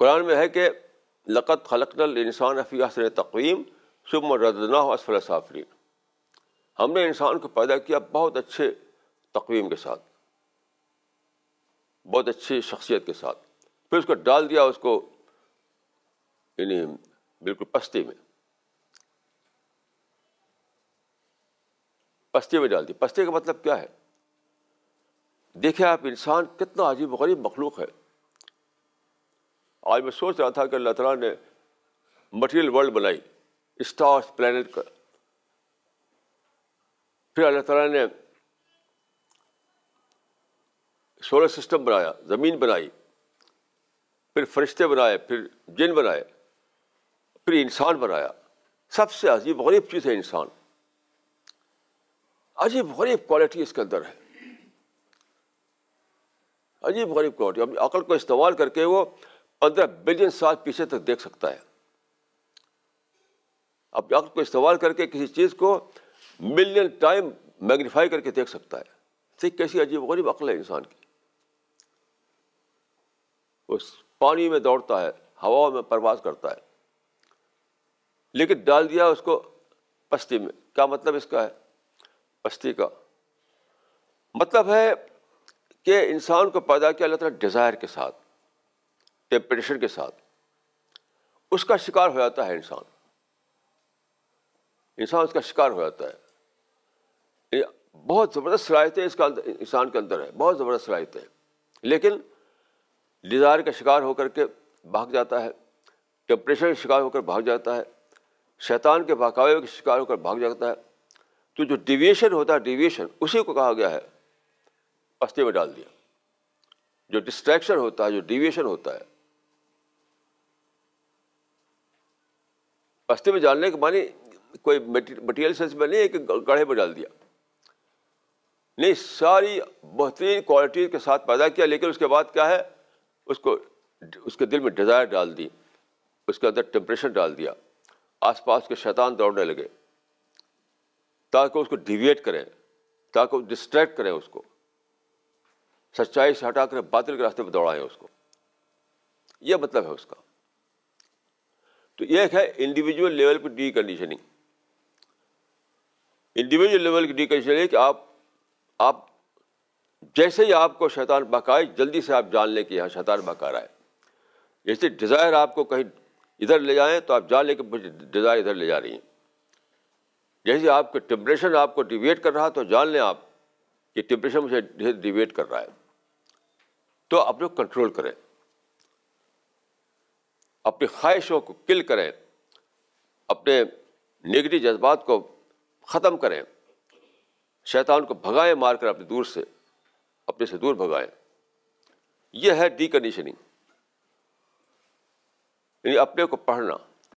قرآن میں ہے کہ لقت خلق نل انسان افی حسن تقویم شب ردنا اسفل صافرین۔ ہم نے انسان کو پیدا کیا بہت اچھے تقویم کے ساتھ، بہت اچھی شخصیت کے ساتھ۔ پھر اس کو ڈال دیا، اس کو یعنی بالکل پستی میں پستی میں ڈال دی۔ پستی کا مطلب کیا ہے؟ دیکھیں آپ انسان کتنا عجیب غریب مخلوق ہے۔ آج میں سوچ رہا تھا کہ اللہ تعالیٰ نے مٹیریل ورلڈ بنائی اسٹارس پلانٹ کا۔ پھر اللہ تعالیٰ نے سولر سسٹم بنایا، زمین بنائی، پھر فرشتے بنائے، پھر جن بنائے، پھر انسان بنایا۔ سب سے عجیب غریب چیز ہے انسان۔ عجیب غریب کوالٹی اس کے اندر ہے۔ عجیب غریب کوالٹی اپنی عقل کو استعمال کر کے وہ پندرہ بلین سال پیچھے تک دیکھ سکتا ہے۔ اپنی عقل کو استعمال کر کے کسی چیز کو ملین ٹائم میگنیفائی کر کے دیکھ سکتا ہے۔ صحیح کیسی عجیب غریب عقل ہے انسان کی۔ اس پانی میں دوڑتا ہے ہوا میں پرواز کرتا ہے۔ لیکن ڈال دیا اس کو پستی میں۔ کیا مطلب اس کا ہے؟ پستی کا۔ مطلب ہے کہ انسان کو پیدا کیا اللہ تعالیٰ ڈیزائر کے ساتھ۔ ٹیمپریچر کے ساتھ۔ اس کا شکار ہو جاتا ہے انسان۔ انسان اس کا شکار ہو جاتا ہے۔ بہت زبردست صلاحیتیں اس کا انسان کے اندر ہے بہت زبردست صلاحیتیں۔ لیکن ڈیزائر کا شکار ہو کر کے بھاگ جاتا ہے ٹیمپریچر کا شکار ہو کر بھاگ جاتا ہے، شیطان کے بہکاوے کے شکار ہو کر بھاگ جاتا ہے۔ تو جو ڈیویشن ہوتا ہے ڈیویشن اسی کو کہا گیا ہے، پستے میں ڈال دیا۔ جو ڈسٹریکشن ہوتا ہے، جو ڈیویشن ہوتا ہے پستے میں ڈالنے کے معنی کوئی مٹیریل سینس میں نہیں ہے کہ گڑھے میں ڈال دیا۔ نہیں، ساری بہترین کوالٹی کے ساتھ پیدا کیا، لیکن اس کے بعد کیا ہے؟ اس کو اس کے دل میں ڈیزائر ڈال دی، اس کے اندر ٹیمپریچر ڈال دیا، آس پاس کے شیطان دوڑنے لگے۔ تاکہ اس کو ڈیویٹ کریں، تاکہ وہ ڈسٹریکٹ کریں اس کو۔ سچائی سے ہٹا کر باطل کے راستے پہ دوڑائیں اس کو۔ یہ مطلب ہے اس کا۔ تو ایک ہے انڈیویجول لیول کی ڈی کنڈیشننگ انڈیویجول لیول کی ڈی کنڈیشننگ کہ آپ آپ جیسے ہی آپ کو شیطان بکائے جلدی سے آپ جان لیں کہ یہاں شیطان بکا رہا ہے۔ جیسے ڈیزائر آپ کو کہیں ادھر لے جائیں تو آپ جان لیں کہ مجھے ڈیزائر ادھر لے جا رہی ہیں۔ جیسے آپ کے ٹیمپریچر آپ کو ڈیویٹ کر رہا تو جان لیں آپ کہ ٹیمپریچر مجھے ڈیویٹ کر رہا ہے۔ تو اپنے کنٹرول کریں۔ اپنی خواہشوں کو کل کریں، اپنے نگیٹو جذبات کو ختم کریں، شیطان کو بھگائیں، مار کر اپنے دور سے، اپنے سے دور بھگائیں۔ یہ ہے ڈی کنڈیشننگ یعنی اپنے کو پڑھنا۔